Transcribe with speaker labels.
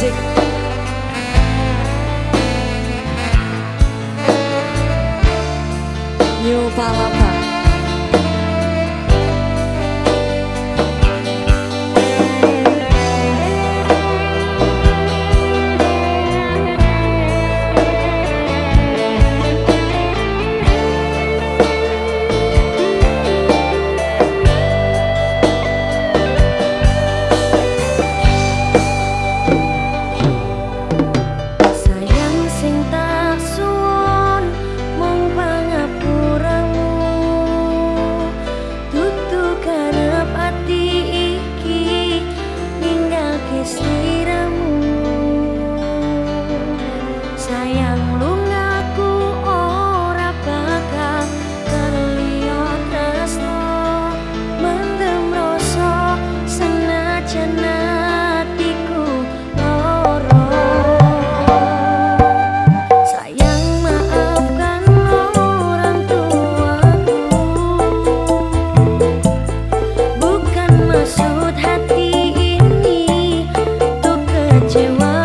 Speaker 1: music. New Palapa. sleep. 借我